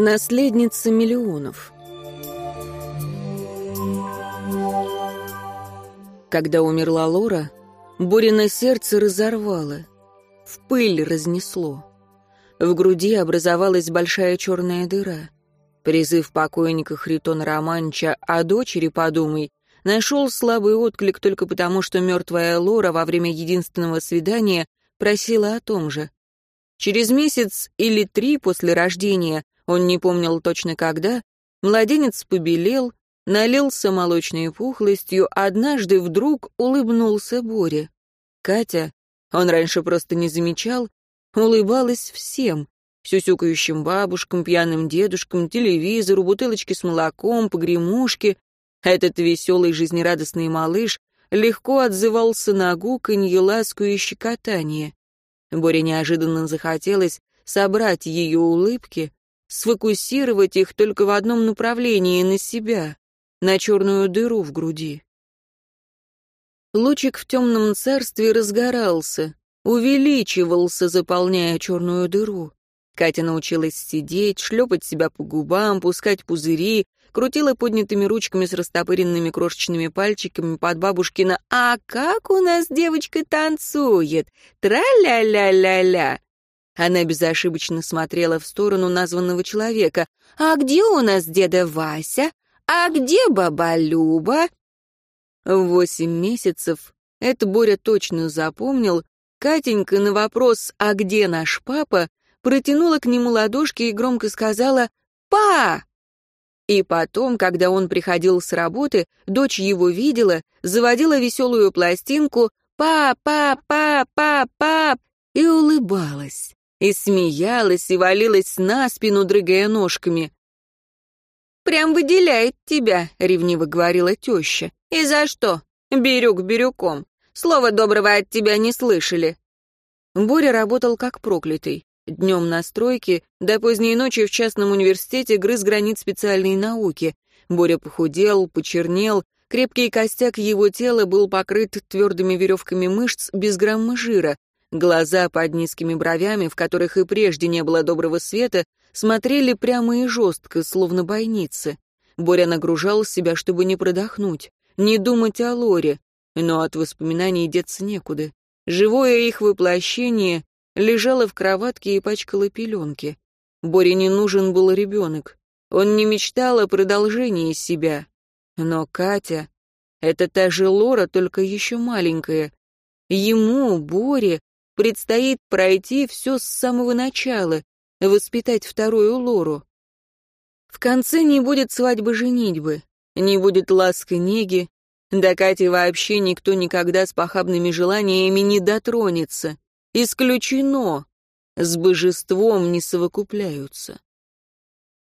Наследница миллионов. Когда умерла Лора, Борина сердце разорвало, в пыль разнесло. В груди образовалась большая черная дыра. Призыв покойника Хритона Романча «О дочери подумай» нашел слабый отклик только потому, что мертвая Лора во время единственного свидания просила о том же. Через месяц или три после рождения он не помнил точно когда. Младенец побелел, налился молочной пухлостью, однажды вдруг улыбнулся Боре. Катя, он раньше просто не замечал, улыбалась всем, сюсюкающим бабушкам, пьяным дедушкам, телевизору, бутылочке с молоком, погремушке. Этот веселый жизнерадостный малыш легко отзывался на гуканье, ласку и щекотание. Боре неожиданно захотелось собрать ее улыбки, сфокусировать их только в одном направлении на себя, на черную дыру в груди. Лучик в темном царстве разгорался, увеличивался, заполняя черную дыру. Катя научилась сидеть, шлепать себя по губам, пускать пузыри, крутила поднятыми ручками с растопыренными крошечными пальчиками под бабушкина «А как у нас девочка танцует! Тра-ля-ля-ля-ля!» Она безошибочно смотрела в сторону названного человека. «А где у нас деда Вася? А где баба Люба?» В восемь месяцев, это Боря точно запомнил, Катенька на вопрос «А где наш папа?» Протянула к нему ладошки и громко сказала «Па!». И потом, когда он приходил с работы, дочь его видела, заводила веселую пластинку «Па-па-па-па-пап» и улыбалась и смеялась, и валилась на спину, дрыгая ножками. «Прям выделяет тебя», — ревниво говорила теща. «И за что? Бирюк бирюком. Слова доброго от тебя не слышали». Боря работал как проклятый. Днем на стройке, до поздней ночи в частном университете грыз гранит специальной науки. Боря похудел, почернел, крепкий костяк его тела был покрыт твердыми веревками мышц без грамма жира, Глаза под низкими бровями, в которых и прежде не было доброго света, смотрели прямо и жестко, словно бойницы. Боря нагружал себя, чтобы не продохнуть, не думать о Лоре, но от воспоминаний деться некуда. Живое их воплощение лежало в кроватке и пачкало пеленки. Боре не нужен был ребенок. Он не мечтал о продолжении себя. Но Катя — это та же Лора, только еще маленькая. Ему, Боре, Предстоит пройти все с самого начала, воспитать вторую Лору. В конце не будет свадьбы-женитьбы, не будет ласки неги, до Кати вообще никто никогда с похабными желаниями не дотронется. Исключено. С божеством не совокупляются.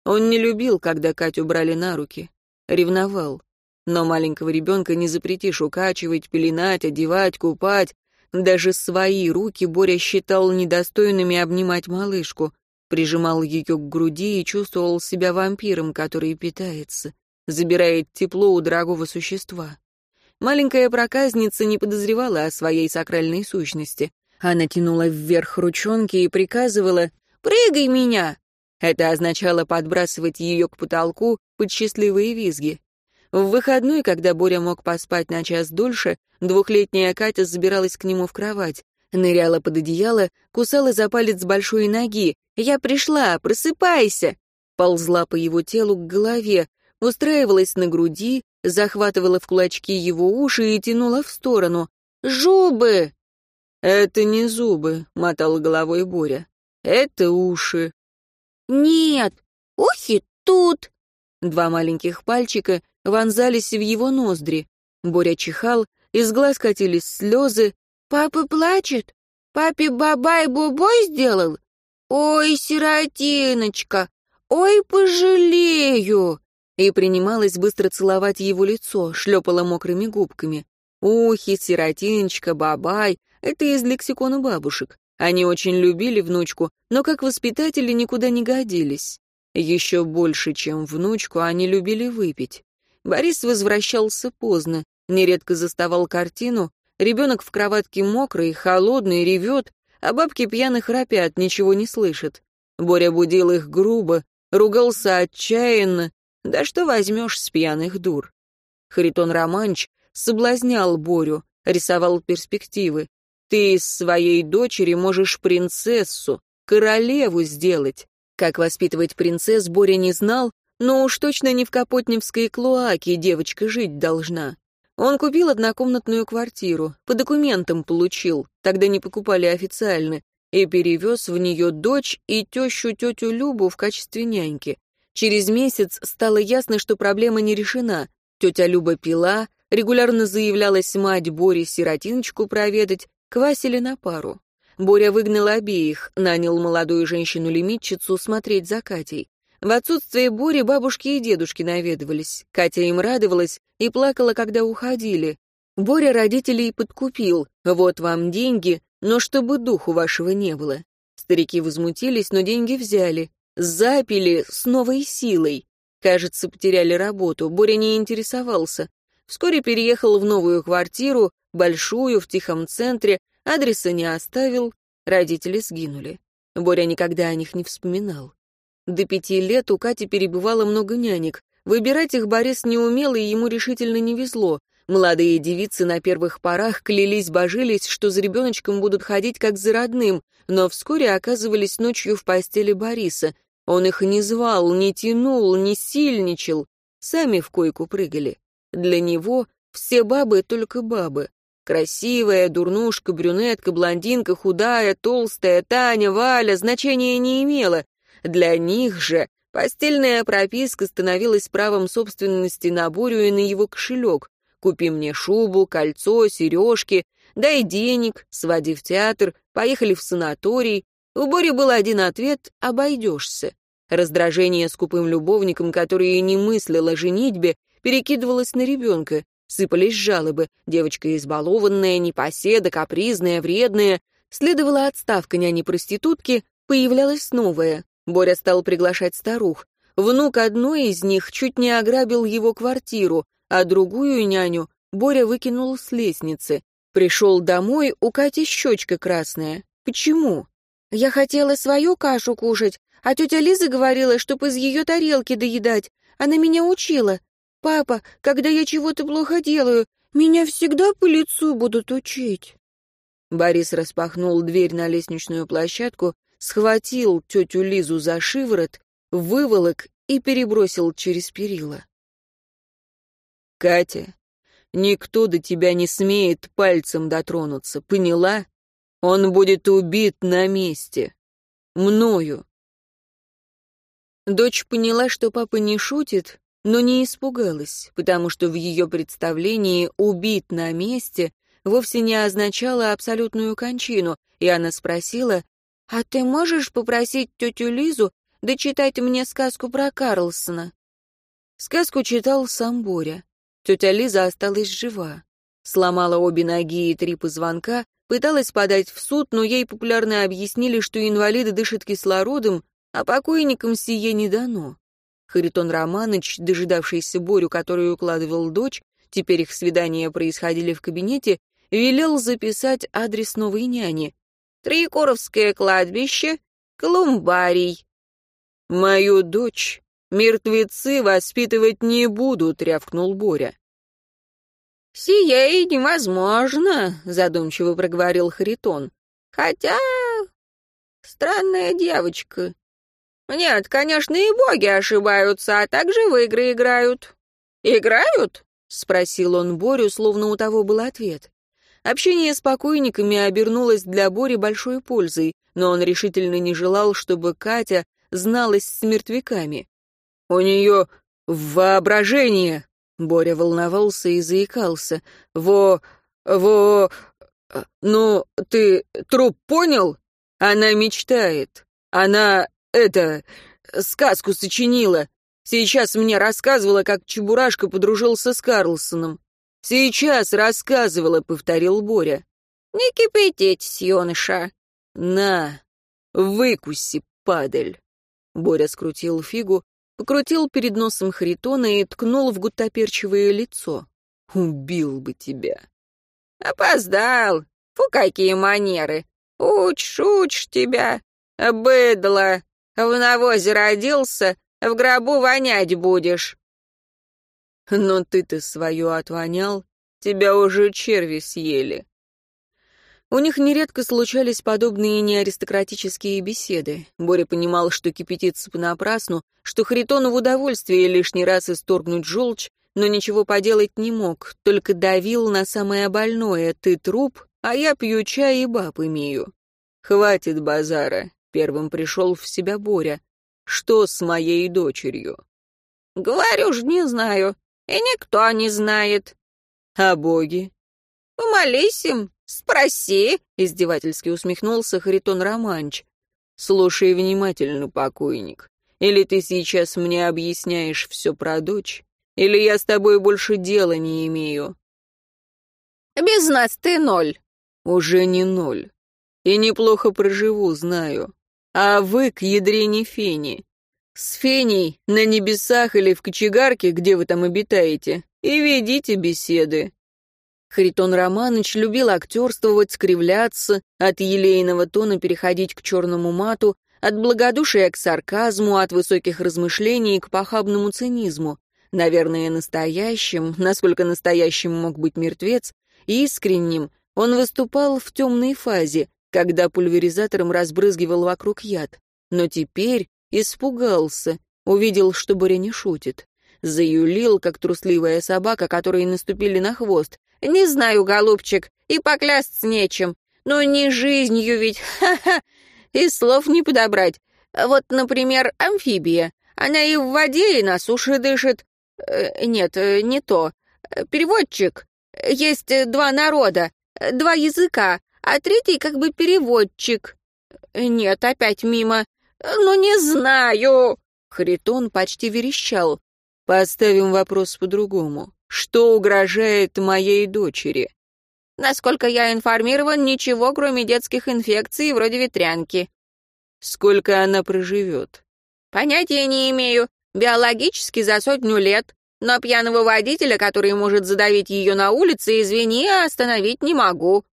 Он не любил, когда Катю брали на руки. Ревновал. Но маленького ребенка не запретишь укачивать, пеленать, одевать, купать, даже свои руки Боря считал недостойными обнимать малышку, прижимал ее к груди и чувствовал себя вампиром, который питается, забирает тепло у дорогого существа. Маленькая проказница не подозревала о своей сакральной сущности. Она тянула вверх ручонки и приказывала «Прыгай меня!». Это означало подбрасывать ее к потолку под счастливые визги. В выходной, когда Боря мог поспать на час дольше, двухлетняя Катя забиралась к нему в кровать, ныряла под одеяло, кусала за палец большой ноги. «Я пришла, просыпайся!» Ползла по его телу к голове, устраивалась на груди, захватывала в кулачки его уши и тянула в сторону. «Жубы!» «Это не зубы», — мотал головой Боря. «Это уши». «Нет, ухи тут!» Два маленьких пальчика вонзались в его ноздри. Боря чихал, из глаз катились слезы. «Папа плачет? Папе бабай-бубой сделал? Ой, сиротиночка! Ой, пожалею!» И принималась быстро целовать его лицо, шлепала мокрыми губками. Ухи, сиротиночка, бабай — это из лексикона бабушек. Они очень любили внучку, но как воспитатели никуда не годились. Еще больше, чем внучку, они любили выпить. Борис возвращался поздно, нередко заставал картину, ребенок в кроватке мокрый, холодный, ревет, а бабки пьяных храпят, ничего не слышат. Боря будил их грубо, ругался отчаянно, да что возьмешь с пьяных дур. Харитон Романч соблазнял Борю, рисовал перспективы. Ты из своей дочери можешь принцессу, королеву сделать. Как воспитывать принцесс Боря не знал, но уж точно не в Капотневской клоаке девочка жить должна. Он купил однокомнатную квартиру, по документам получил, тогда не покупали официально, и перевез в нее дочь и тещу тетю Любу в качестве няньки. Через месяц стало ясно, что проблема не решена. Тетя Люба пила, регулярно заявлялась мать Боре сиротиночку проведать, квасили на пару. Боря выгнал обеих, нанял молодую женщину-лимитчицу смотреть за Катей. В отсутствие Бори бабушки и дедушки наведывались. Катя им радовалась и плакала, когда уходили. Боря родителей подкупил. Вот вам деньги, но чтобы духу вашего не было. Старики возмутились, но деньги взяли. Запили с новой силой. Кажется, потеряли работу. Боря не интересовался. Вскоре переехал в новую квартиру, большую, в тихом центре, адреса не оставил, родители сгинули. Боря никогда о них не вспоминал. До пяти лет у Кати перебывало много нянек. Выбирать их Борис не умел, и ему решительно не везло. Молодые девицы на первых порах клялись-божились, что за ребеночком будут ходить как за родным, но вскоре оказывались ночью в постели Бориса. Он их не звал, не тянул, не сильничал. Сами в койку прыгали. Для него все бабы только бабы. Красивая, дурнушка, брюнетка, блондинка, худая, толстая, Таня, Валя значения не имела. Для них же постельная прописка становилась правом собственности на Борю и на его кошелек. Купи мне шубу, кольцо, сережки, дай денег, своди в театр, поехали в санаторий. У Бори был один ответ — обойдешься. Раздражение скупым любовником, который не мыслил о женитьбе, перекидывалось на ребенка. Сыпались жалобы. Девочка избалованная, непоседа, капризная, вредная. Следовала отставка няни-проститутки, появлялась новая. Боря стал приглашать старух. Внук одной из них чуть не ограбил его квартиру, а другую няню Боря выкинул с лестницы. Пришел домой, у Кати щечка красная. Почему? Я хотела свою кашу кушать, а тетя Лиза говорила, чтоб из ее тарелки доедать. Она меня учила. Папа, когда я чего-то плохо делаю, меня всегда по лицу будут учить. Борис распахнул дверь на лестничную площадку, схватил тетю Лизу за шиворот, выволок и перебросил через перила. «Катя, никто до тебя не смеет пальцем дотронуться, поняла? Он будет убит на месте. Мною». Дочь поняла, что папа не шутит, но не испугалась, потому что в ее представлении «убит на месте» вовсе не означало абсолютную кончину, и она спросила, «А ты можешь попросить тетю Лизу дочитать мне сказку про Карлсона?» Сказку читал сам Боря. Тетя Лиза осталась жива. Сломала обе ноги и три позвонка, пыталась подать в суд, но ей популярно объяснили, что инвалиды дышат кислородом, а покойникам сие не дано. Харитон Романыч, дожидавшийся Борю, который укладывал дочь, теперь их свидания происходили в кабинете, велел записать адрес новой няни. Троекуровское кладбище, Колумбарий. «Мою дочь мертвецы воспитывать не будут», — рявкнул Боря. «Сие и невозможно», — задумчиво проговорил Харитон. «Хотя... странная девочка. Нет, конечно, и боги ошибаются, а также в игры играют». «Играют?» — спросил он Борю, словно у того был ответ. Общение с покойниками обернулось для Бори большой пользой, но он решительно не желал, чтобы Катя зналась с мертвяками. «У нее воображение!» Боря волновался и заикался. «Во... во... ну, ты труп понял? Она мечтает. Она, это, сказку сочинила. Сейчас мне рассказывала, как Чебурашка подружился с Карлсоном. «Сейчас рассказывала», — повторил Боря. «Не кипятитесь, юноша». «На, выкуси, падаль». Боря скрутил фигу, покрутил перед носом Харитона и ткнул в гуттаперчивое лицо. «Убил бы тебя». «Опоздал. Фу, какие манеры. Уч, уч тебя. Быдло. В навозе родился, в гробу вонять будешь». «Но ты-то свое отвонял, тебя уже черви съели». У них нередко случались подобные неаристократические беседы. Боря понимал, что кипятится понапрасну, что Харитону в удовольствие лишний раз исторгнуть желчь, но ничего поделать не мог, только давил на самое больное «ты труп, а я пью чай и баб имею». «Хватит базара», — первым пришел в себя Боря. «Что с моей дочерью?» «Говорю ж, не знаю, и никто не знает». «А боги?» «Помолись им, спроси», — издевательски усмехнулся Харитон Романч. «Слушай внимательно, покойник. Или ты сейчас мне объясняешь все про дочь, или я с тобой больше дела не имею». «Без нас ты ноль». «Уже не ноль. И неплохо проживу, знаю. А вы к ядрене фени. С феней на небесах или в кочегарке, где вы там обитаете, и ведите беседы. Харитон Романович любил актерствовать, скривляться, от елейного тона переходить к черному мату, от благодушия к сарказму, от высоких размышлений к похабному цинизму. Наверное, настоящим, насколько настоящим мог быть мертвец, искренним, он выступал в темной фазе, когда пульверизатором разбрызгивал вокруг яд. Но теперь испугался, увидел, что Боря не шутит. Заюлил, как трусливая собака, которой наступили на хвост. «Не знаю, голубчик, и поклясться нечем. Но не жизнью ведь, ха-ха, и слов не подобрать. Вот, например, амфибия. Она и в воде, и на суше дышит. Э, нет, э, не то. Переводчик. Есть два народа, два языка а третий как бы переводчик. Нет, опять мимо. Ну, не знаю. Харитон почти верещал. Поставим вопрос по-другому. Что угрожает моей дочери? Насколько я информирован, ничего, кроме детских инфекций, вроде ветрянки. Сколько она проживет? Понятия не имею. Биологически за сотню лет. Но пьяного водителя, который может задавить ее на улице, извини, остановить не могу.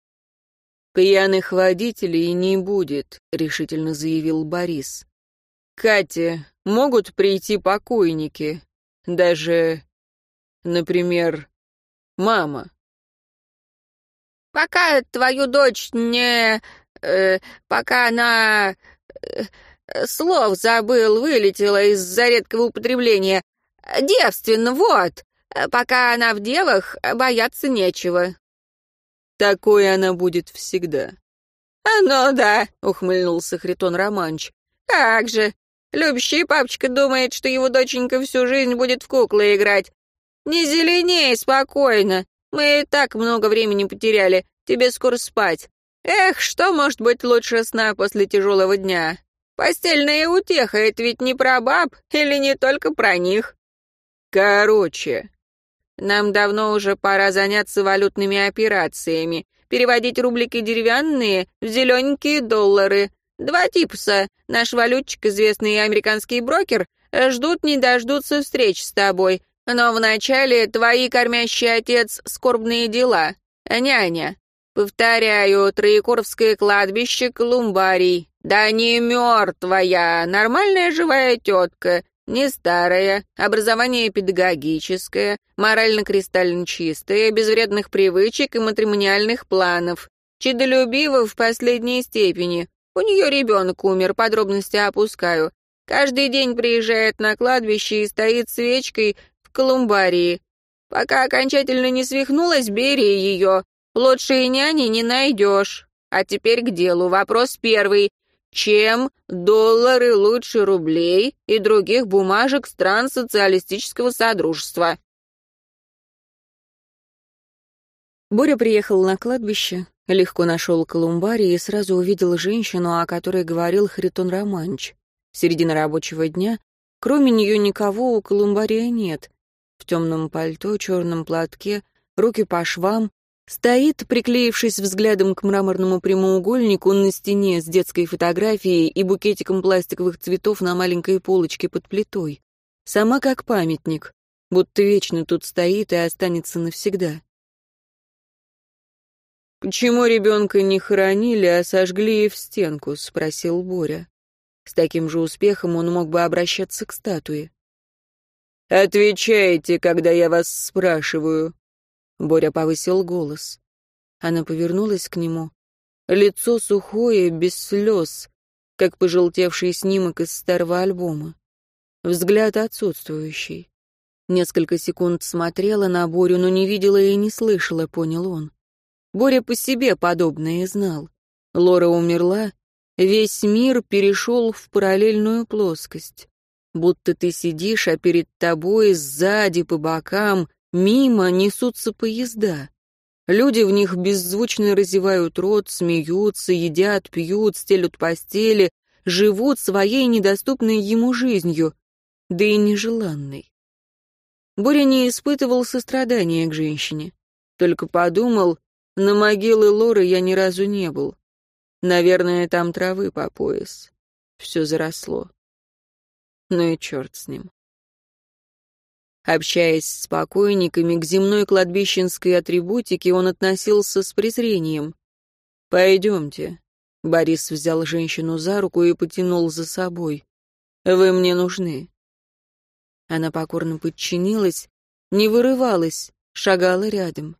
«Пьяных водителей не будет», — решительно заявил Борис. «Катя, могут прийти покойники. Даже, например, мама». «Пока твою дочь не... Э, пока она... Э, слов забыл, вылетела из-за редкого употребления. Девственно, вот. Пока она в девах, бояться нечего. Такой она будет всегда. «А ну да», — ухмыльнулся Хритон Романч. «Как же! Любящий папочка думает, что его доченька всю жизнь будет в куклы играть. Не зеленей, спокойно. Мы и так много времени потеряли. Тебе скоро спать. Эх, что может быть лучше сна после тяжелого дня? Постельная утеха — это ведь не про баб или не только про них?» «Короче», нам давно уже пора заняться валютными операциями, переводить рублики деревянные в зелененькие доллары. Два типса. Наш валютчик, известный американский брокер, ждут не дождутся встреч с тобой. Но вначале твои кормящий отец скорбные дела. Няня. Повторяю, Троекуровское кладбище Колумбарий. Да не мертвая, нормальная живая тетка. Не старая, образование педагогическое, морально-кристально чистое, без вредных привычек и матримониальных планов. Чедолюбива в последней степени. У нее ребенок умер, подробности опускаю. Каждый день приезжает на кладбище и стоит свечкой в колумбарии. Пока окончательно не свихнулась, бери ее. Лучшей няни не найдешь. А теперь к делу. Вопрос первый. Чем доллары лучше рублей и других бумажек стран социалистического содружества? Боря приехал на кладбище, легко нашел колумбарий и сразу увидел женщину, о которой говорил Хритон Романч. Середина рабочего дня, кроме нее никого у колумбария нет. В темном пальто, черном платке, руки по швам, Стоит, приклеившись взглядом к мраморному прямоугольнику на стене с детской фотографией и букетиком пластиковых цветов на маленькой полочке под плитой. Сама как памятник, будто вечно тут стоит и останется навсегда. «Почему ребенка не хоронили, а сожгли в стенку?» — спросил Боря. С таким же успехом он мог бы обращаться к статуе. «Отвечайте, когда я вас спрашиваю». Боря повысил голос. Она повернулась к нему. Лицо сухое, без слез, как пожелтевший снимок из старого альбома. Взгляд отсутствующий. Несколько секунд смотрела на Борю, но не видела и не слышала, понял он. Боря по себе подобное знал. Лора умерла, весь мир перешел в параллельную плоскость. Будто ты сидишь, а перед тобой сзади, по бокам, мимо несутся поезда. Люди в них беззвучно разевают рот, смеются, едят, пьют, стелют постели, живут своей недоступной ему жизнью, да и нежеланной. Боря не испытывал сострадания к женщине, только подумал, на могилы Лоры я ни разу не был. Наверное, там травы по пояс. Все заросло. Ну и черт с ним. Общаясь с покойниками, к земной кладбищенской атрибутике он относился с презрением. «Пойдемте». Борис взял женщину за руку и потянул за собой. «Вы мне нужны». Она покорно подчинилась, не вырывалась, шагала рядом.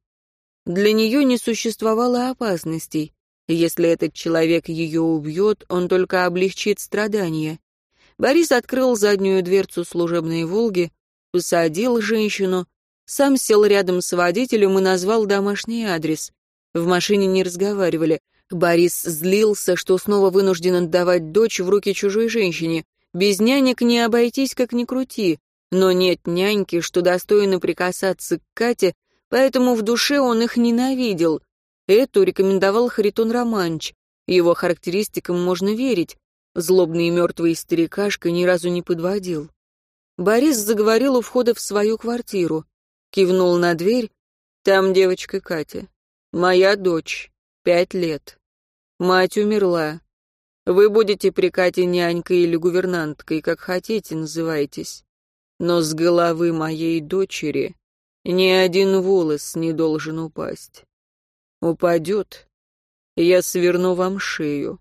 Для нее не существовало опасностей. Если этот человек ее убьет, он только облегчит страдания. Борис открыл заднюю дверцу служебной «Волги», посадил женщину, сам сел рядом с водителем и назвал домашний адрес. В машине не разговаривали. Борис злился, что снова вынужден отдавать дочь в руки чужой женщине. Без нянек не обойтись, как ни крути. Но нет няньки, что достойно прикасаться к Кате, поэтому в душе он их ненавидел. Эту рекомендовал Харитон Романч. Его характеристикам можно верить. Злобный мертвый старикашка ни разу не подводил. Борис заговорил у входа в свою квартиру. Кивнул на дверь. Там девочка Катя. Моя дочь. Пять лет. Мать умерла. Вы будете при Кате нянькой или гувернанткой, как хотите, называйтесь. Но с головы моей дочери ни один волос не должен упасть. Упадет, я сверну вам шею.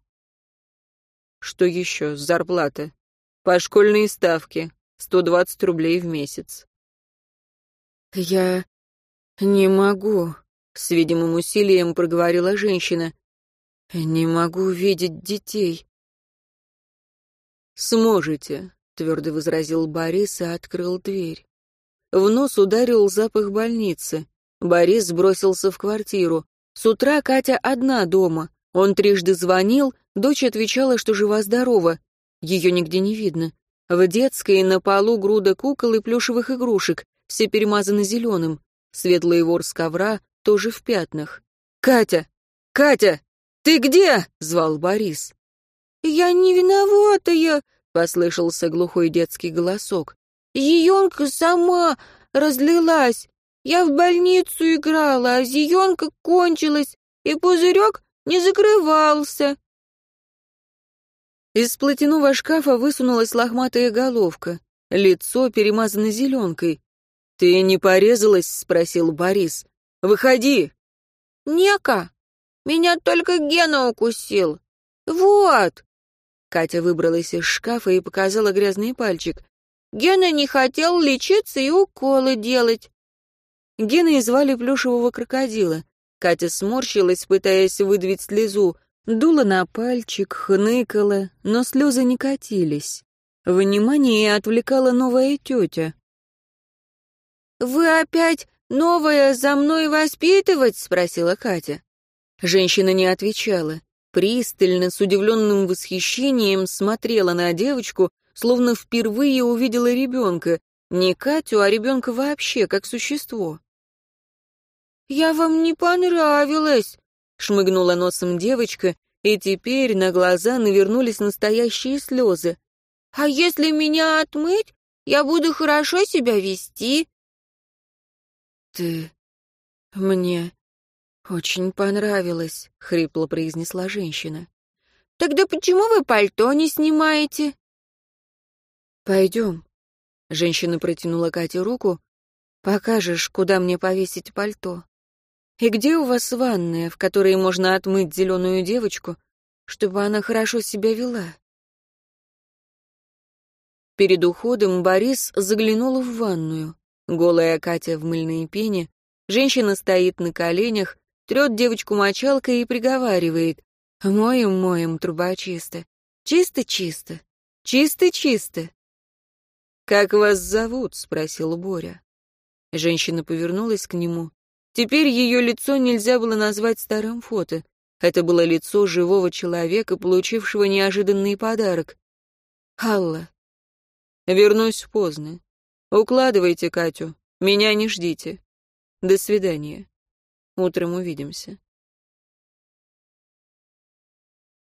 Что еще? Зарплата. По школьной ставке. 120 рублей в месяц. «Я не могу», — с видимым усилием проговорила женщина. «Не могу видеть детей». «Сможете», — твердо возразил Борис и открыл дверь. В нос ударил запах больницы. Борис бросился в квартиру. С утра Катя одна дома. Он трижды звонил, дочь отвечала, что жива-здорова. Ее нигде не видно. В детской на полу груда кукол и плюшевых игрушек, все перемазаны зеленым. Светлый ворс ковра тоже в пятнах. «Катя! Катя! Ты где?» — звал Борис. «Я не виноватая!» — послышался глухой детский голосок. «Зиенка сама разлилась. Я в больницу играла, а зиенка кончилась, и пузырек не закрывался. Из платяного шкафа высунулась лохматая головка. Лицо перемазано зеленкой. «Ты не порезалась?» — спросил Борис. «Выходи!» «Нека! Меня только Гена укусил! Вот!» Катя выбралась из шкафа и показала грязный пальчик. «Гена не хотел лечиться и уколы делать». Гена звали плюшевого крокодила. Катя сморщилась, пытаясь выдавить слезу. Дула на пальчик, хныкала, но слезы не катились. Внимание отвлекала новая тетя. «Вы опять новая за мной воспитывать?» — спросила Катя. Женщина не отвечала. Пристально, с удивленным восхищением смотрела на девочку, словно впервые увидела ребенка. Не Катю, а ребенка вообще, как существо. «Я вам не понравилась», шмыгнула носом девочка, и теперь на глаза навернулись настоящие слезы. «А если меня отмыть, я буду хорошо себя вести?» «Ты мне очень понравилась», — хрипло произнесла женщина. «Тогда почему вы пальто не снимаете?» «Пойдем». Женщина протянула Кате руку. «Покажешь, куда мне повесить пальто». И где у вас ванная, в которой можно отмыть зеленую девочку, чтобы она хорошо себя вела? Перед уходом Борис заглянул в ванную. Голая Катя в мыльной пене. Женщина стоит на коленях, трет девочку мочалкой и приговаривает. «Моем, моем, труба чисто. Чисто-чисто. Чисто-чисто». «Как вас зовут?» — спросил Боря. Женщина повернулась к нему. Теперь ее лицо нельзя было назвать старым фото. Это было лицо живого человека, получившего неожиданный подарок. «Алла, вернусь поздно. Укладывайте Катю, меня не ждите. До свидания. Утром увидимся».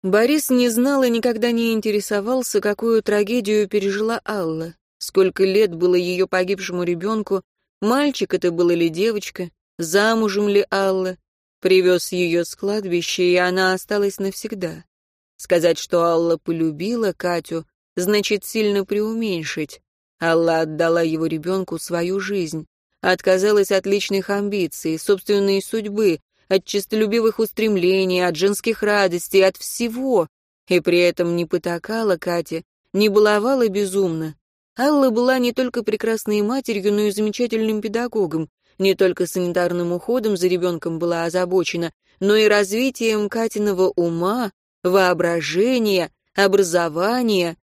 Борис не знал и никогда не интересовался, какую трагедию пережила Алла. Сколько лет было ее погибшему ребенку, мальчик это был или девочка, замужем ли Алла, привез ее с кладбища, и она осталась навсегда. Сказать, что Алла полюбила Катю, значит сильно преуменьшить. Алла отдала его ребенку свою жизнь, отказалась от личных амбиций, собственной судьбы, от честолюбивых устремлений, от женских радостей, от всего, и при этом не потакала Кате, не баловала безумно. Алла была не только прекрасной матерью, но и замечательным педагогом, не только санитарным уходом за ребенком была озабочена, но и развитием Катиного ума, воображения, образования.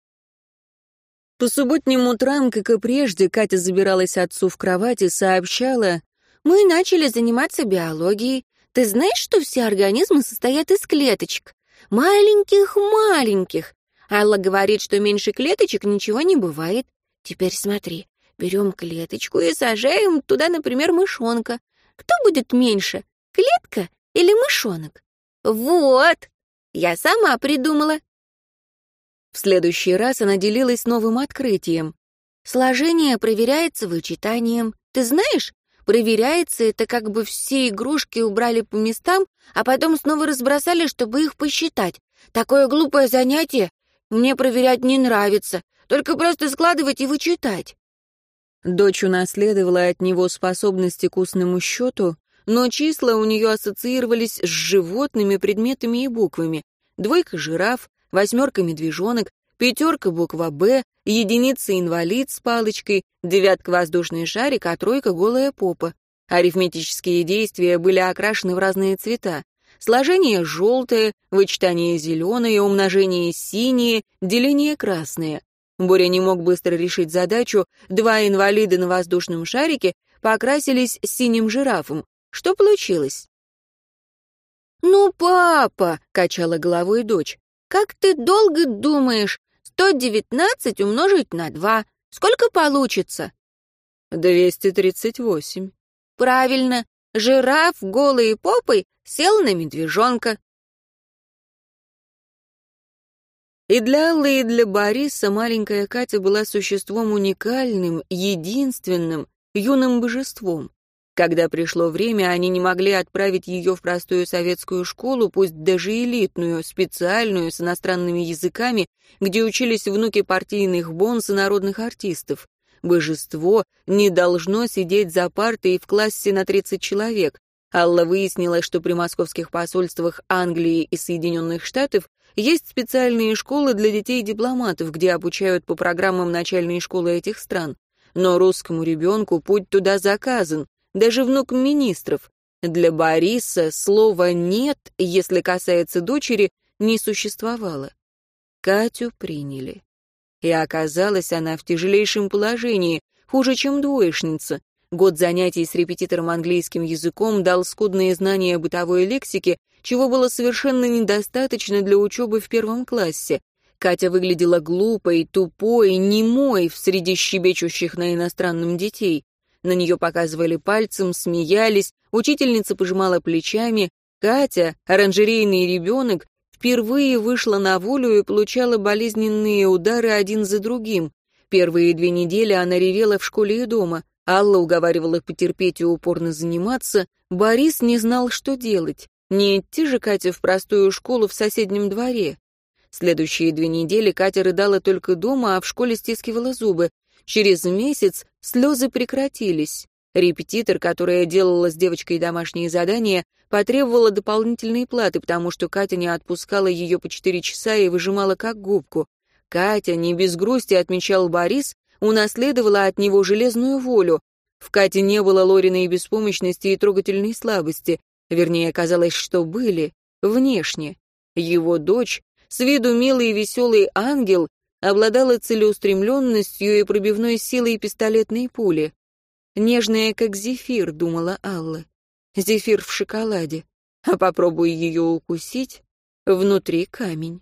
По субботним утрам, как и прежде, Катя забиралась отцу в кровать и сообщала, «Мы начали заниматься биологией. Ты знаешь, что все организмы состоят из клеточек? Маленьких-маленьких. Алла говорит, что меньше клеточек ничего не бывает. Теперь смотри, Берем клеточку и сажаем туда, например, мышонка. Кто будет меньше, клетка или мышонок? Вот, я сама придумала. В следующий раз она делилась новым открытием. Сложение проверяется вычитанием. Ты знаешь, проверяется это как бы все игрушки убрали по местам, а потом снова разбросали, чтобы их посчитать. Такое глупое занятие мне проверять не нравится, только просто складывать и вычитать. Дочь унаследовала от него способности к устному счету, но числа у нее ассоциировались с животными предметами и буквами. Двойка жираф, восьмерка медвежонок, пятерка буква «Б», единица инвалид с палочкой, девятка воздушный шарик, а тройка голая попа. Арифметические действия были окрашены в разные цвета. Сложение желтое, вычитание зеленое, умножение синее, деление красное. Боря не мог быстро решить задачу, два инвалида на воздушном шарике покрасились синим жирафом. Что получилось? «Ну, папа!» — качала головой дочь. «Как ты долго думаешь? Сто девятнадцать умножить на два. Сколько получится?» «Двести тридцать восемь». «Правильно. Жираф голой попой сел на медвежонка. И для Аллы, и для Бориса маленькая Катя была существом уникальным, единственным, юным божеством. Когда пришло время, они не могли отправить ее в простую советскую школу, пусть даже элитную, специальную, с иностранными языками, где учились внуки партийных бонс и народных артистов. Божество не должно сидеть за партой в классе на 30 человек. Алла выяснила, что при московских посольствах Англии и Соединенных Штатов есть специальные школы для детей-дипломатов, где обучают по программам начальной школы этих стран. Но русскому ребенку путь туда заказан, даже внук министров. Для Бориса слова «нет», если касается дочери, не существовало. Катю приняли. И оказалась она в тяжелейшем положении, хуже, чем двоечница. Год занятий с репетитором английским языком дал скудные знания бытовой лексики, чего было совершенно недостаточно для учебы в первом классе. Катя выглядела глупой, тупой, немой в среди щебечущих на иностранном детей. На нее показывали пальцем, смеялись, учительница пожимала плечами. Катя, оранжерейный ребенок, впервые вышла на волю и получала болезненные удары один за другим. Первые две недели она ревела в школе и дома. Алла уговаривала потерпеть и упорно заниматься. Борис не знал, что делать. Не идти же Кате в простую школу в соседнем дворе. Следующие две недели Катя рыдала только дома, а в школе стискивала зубы. Через месяц слезы прекратились. Репетитор, которая делала с девочкой домашние задания, потребовала дополнительной платы, потому что Катя не отпускала ее по четыре часа и выжимала как губку. Катя, не без грусти отмечал Борис, унаследовала от него железную волю. В Кате не было Лориной беспомощности и трогательной слабости. Вернее, казалось, что были, внешне. Его дочь, с виду милый и веселый ангел, обладала целеустремленностью и пробивной силой пистолетной пули. Нежная, как зефир, думала Алла. Зефир в шоколаде. А попробуй ее укусить, внутри камень.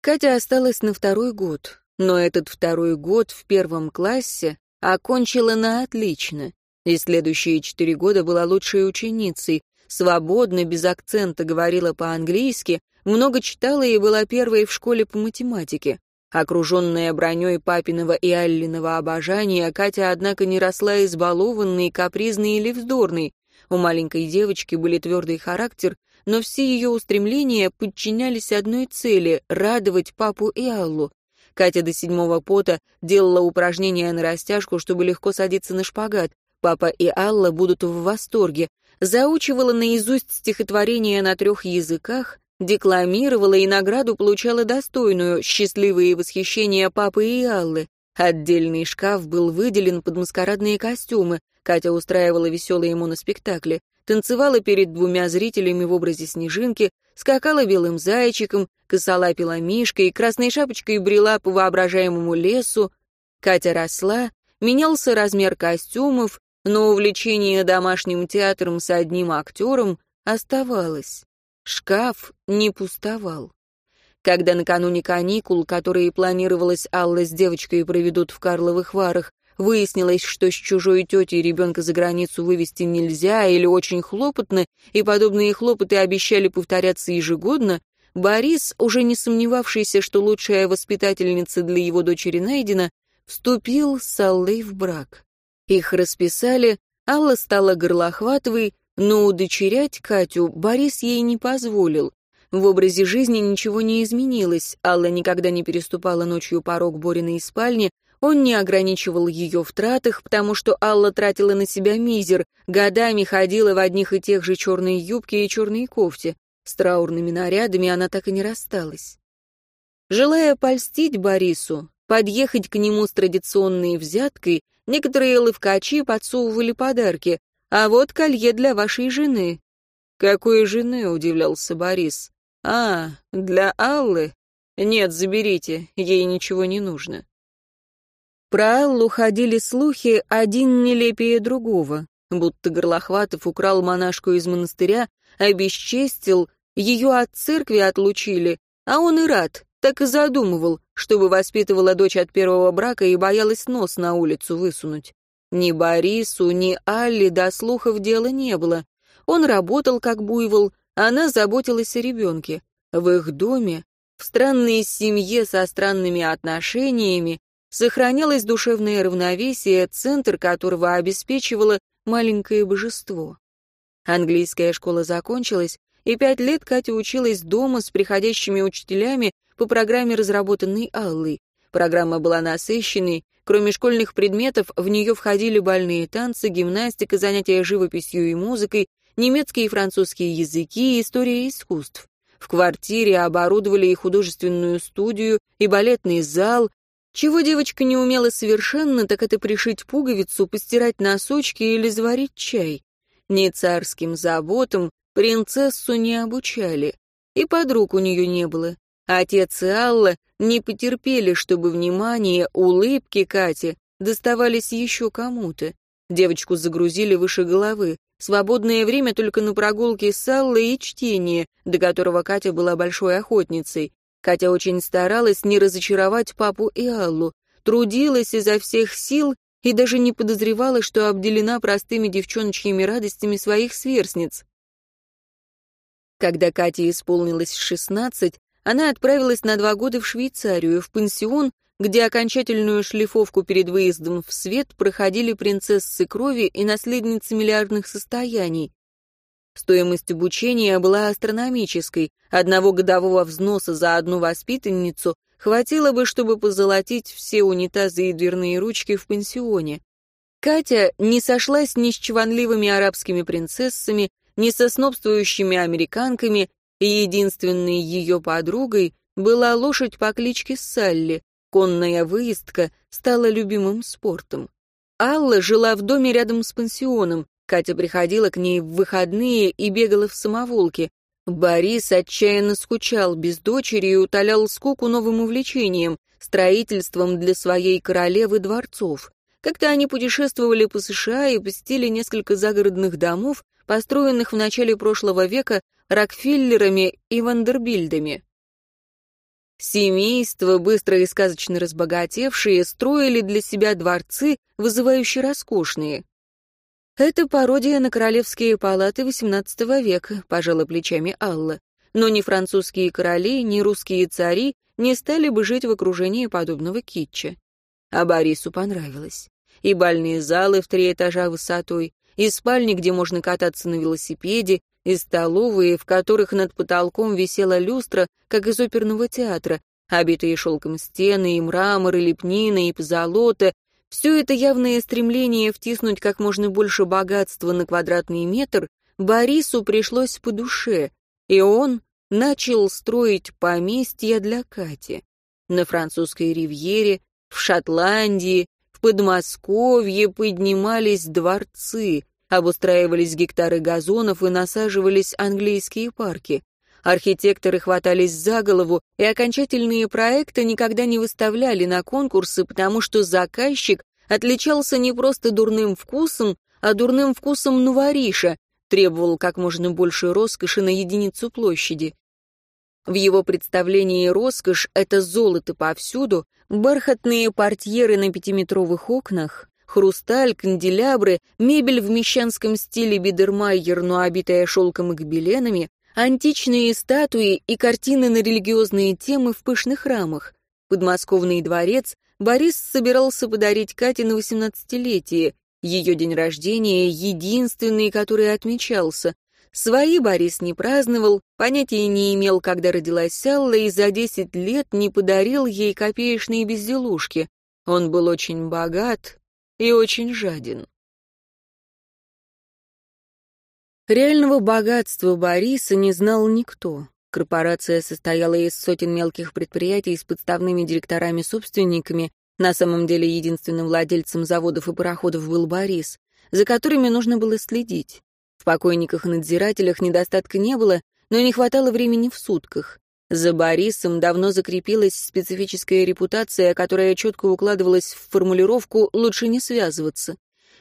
Катя осталась на второй год, но этот второй год в первом классе окончила на отлично, и следующие четыре года была лучшей ученицей, свободно, без акцента говорила по-английски, много читала и была первой в школе по математике. Окруженная броней папиного и Аллиного обожания, Катя, однако, не росла избалованной, капризной или вздорной. У маленькой девочки были твердый характер, но все ее устремления подчинялись одной цели — радовать папу и Аллу. Катя до седьмого пота делала упражнения на растяжку, чтобы легко садиться на шпагат. Папа и Алла будут в восторге. Заучивала наизусть стихотворения на трех языках, Декламировала и награду получала достойную, счастливые восхищения папы и Аллы. Отдельный шкаф был выделен под маскарадные костюмы. Катя устраивала веселые моноспектакли. Танцевала перед двумя зрителями в образе снежинки, скакала белым зайчиком, косолапила мишкой, красной шапочкой брела по воображаемому лесу. Катя росла, менялся размер костюмов, но увлечение домашним театром с одним актером оставалось. Шкаф не пустовал. Когда накануне каникул, которые планировалось Алла с девочкой проведут в Карловых Варах, выяснилось, что с чужой тетей ребенка за границу вывести нельзя или очень хлопотно, и подобные хлопоты обещали повторяться ежегодно, Борис, уже не сомневавшийся, что лучшая воспитательница для его дочери найдена, вступил с Аллой в брак. Их расписали, Алла стала горлохватовой, но удочерять Катю Борис ей не позволил. В образе жизни ничего не изменилось, Алла никогда не переступала ночью порог Бориной спальни, он не ограничивал ее в тратах, потому что Алла тратила на себя мизер, годами ходила в одних и тех же черной юбке и черной кофте. С траурными нарядами она так и не рассталась. Желая польстить Борису, подъехать к нему с традиционной взяткой, некоторые ловкачи подсовывали подарки, а вот колье для вашей жены». «Какой жены?» — удивлялся Борис. «А, для Аллы? Нет, заберите, ей ничего не нужно». Про Аллу ходили слухи, один нелепее другого, будто Горлохватов украл монашку из монастыря, обесчестил, ее от церкви отлучили, а он и рад, так и задумывал, чтобы воспитывала дочь от первого брака и боялась нос на улицу высунуть. Ни Борису, ни Алле до слухов дела не было. Он работал как буйвол, она заботилась о ребенке. В их доме, в странной семье со странными отношениями, сохранялось душевное равновесие, центр которого обеспечивало маленькое божество. Английская школа закончилась, и пять лет Катя училась дома с приходящими учителями по программе, разработанной Аллой. Программа была насыщенной, Кроме школьных предметов, в нее входили бальные танцы, гимнастика, занятия живописью и музыкой, немецкие и французские языки история искусств. В квартире оборудовали и художественную студию, и балетный зал. Чего девочка не умела совершенно, так это пришить пуговицу, постирать носочки или заварить чай. Ни царским заботам принцессу не обучали, и подруг у нее не было. Отец и Алла не потерпели, чтобы внимание, улыбки Кати доставались еще кому-то. Девочку загрузили выше головы. Свободное время только на прогулки с Аллой и чтение, до которого Катя была большой охотницей. Катя очень старалась не разочаровать папу и Аллу, трудилась изо всех сил и даже не подозревала, что обделена простыми девчоночьими радостями своих сверстниц. Когда Кате исполнилось шестнадцать, она отправилась на два года в Швейцарию, в пансион, где окончательную шлифовку перед выездом в свет проходили принцессы крови и наследницы миллиардных состояний. Стоимость обучения была астрономической, одного годового взноса за одну воспитанницу хватило бы, чтобы позолотить все унитазы и дверные ручки в пансионе. Катя не сошлась ни с чванливыми арабскими принцессами, ни со снобствующими американками, и единственной ее подругой была лошадь по кличке Салли. Конная выездка стала любимым спортом. Алла жила в доме рядом с пансионом. Катя приходила к ней в выходные и бегала в самоволке. Борис отчаянно скучал без дочери и утолял скуку новым увлечением — строительством для своей королевы дворцов. Как-то они путешествовали по США и посетили несколько загородных домов, построенных в начале прошлого века Рокфеллерами и Вандербильдами. Семейства, быстро и сказочно разбогатевшие, строили для себя дворцы, вызывающие роскошные. «Это пародия на королевские палаты XVIII века», — пожала плечами Алла. «Но ни французские короли, ни русские цари не стали бы жить в окружении подобного китча». А Борису понравилось. И бальные залы в три этажа высотой, и спальни, где можно кататься на велосипеде, и столовые, в которых над потолком висела люстра, как из оперного театра, обитые шелком стены, и мрамор, и лепнина, и позолота. Все это явное стремление втиснуть как можно больше богатства на квадратный метр Борису пришлось по душе, и он начал строить поместья для Кати. На французской ривьере, в Шотландии, в Подмосковье поднимались дворцы, Обустраивались гектары газонов и насаживались английские парки. Архитекторы хватались за голову, и окончательные проекты никогда не выставляли на конкурсы, потому что заказчик отличался не просто дурным вкусом, а дурным вкусом нувариша, требовал как можно больше роскоши на единицу площади. В его представлении роскошь — это золото повсюду, бархатные портьеры на пятиметровых окнах, Хрусталь, канделябры, мебель в мещанском стиле бидермайер, но обитая шелком и гобеленами, античные статуи и картины на религиозные темы в пышных рамах. Подмосковный дворец Борис собирался подарить Кате на восемнадцатилетие. Ее день рождения — единственный, который отмечался. Свои Борис не праздновал, понятия не имел, когда родилась Алла, и за десять лет не подарил ей копеечные безделушки. Он был очень богат, и очень жаден. Реального богатства Бориса не знал никто. Корпорация состояла из сотен мелких предприятий с подставными директорами-собственниками, на самом деле единственным владельцем заводов и пароходов был Борис, за которыми нужно было следить. В покойниках и надзирателях недостатка не было, но не хватало времени в сутках. За Борисом давно закрепилась специфическая репутация, которая четко укладывалась в формулировку «лучше не связываться».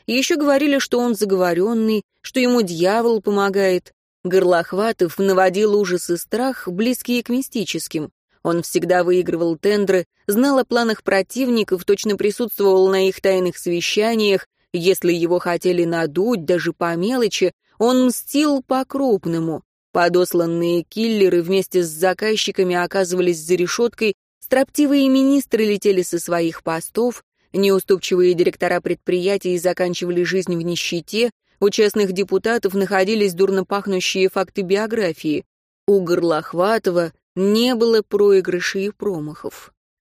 Еще говорили, что он заговоренный, что ему дьявол помогает. Горлохватов наводил ужас и страх, близкие к мистическим. Он всегда выигрывал тендры, знал о планах противников, точно присутствовал на их тайных совещаниях. Если его хотели надуть, даже по мелочи, он мстил по-крупному. Подосланные киллеры вместе с заказчиками оказывались за решеткой, строптивые министры летели со своих постов, неуступчивые директора предприятий заканчивали жизнь в нищете, у частных депутатов находились дурно пахнущие факты биографии. У Горлохватова не было проигрышей и промахов.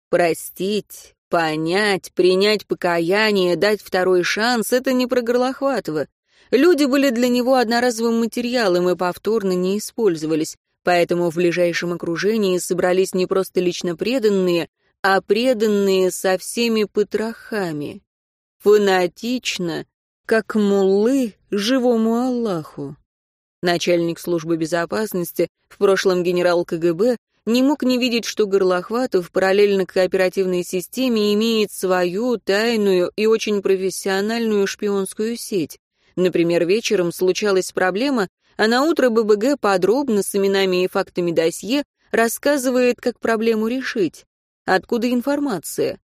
Простить, понять, принять покаяние, дать второй шанс — это не про Горлохватова. Люди были для него одноразовым материалом и повторно не использовались, поэтому в ближайшем окружении собрались не просто лично преданные, а преданные со всеми потрохами. Фанатично, как муллы живому Аллаху. Начальник службы безопасности, в прошлом генерал КГБ, не мог не видеть, что Горлохватов параллельно к оперативной системе имеет свою тайную и очень профессиональную шпионскую сеть. Например, вечером случалась проблема, а на утро ББГ подробно с именами и фактами досье рассказывает, как проблему решить. Откуда информация?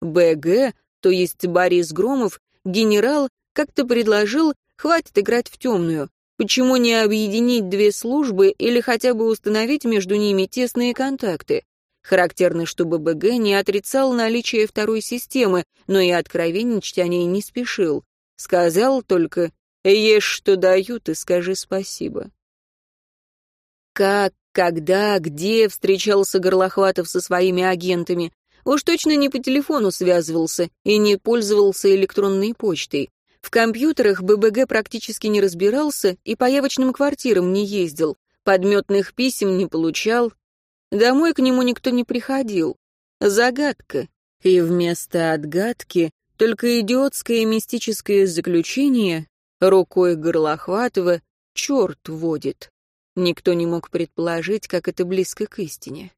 БГ, то есть Борис Громов, генерал, как-то предложил, хватит играть в темную. Почему не объединить две службы или хотя бы установить между ними тесные контакты? Характерно, что ББГ не отрицал наличие второй системы, но и откровенничать о ней не спешил. Сказал только «Ешь, что дают, и скажи спасибо». Как, когда, где встречался Горлохватов со своими агентами? Уж точно не по телефону связывался и не пользовался электронной почтой. В компьютерах ББГ практически не разбирался и по явочным квартирам не ездил, подметных писем не получал. Домой к нему никто не приходил. Загадка. И вместо отгадки только идиотское мистическое заключение рукой Горлохватова черт водит. Никто не мог предположить, как это близко к истине.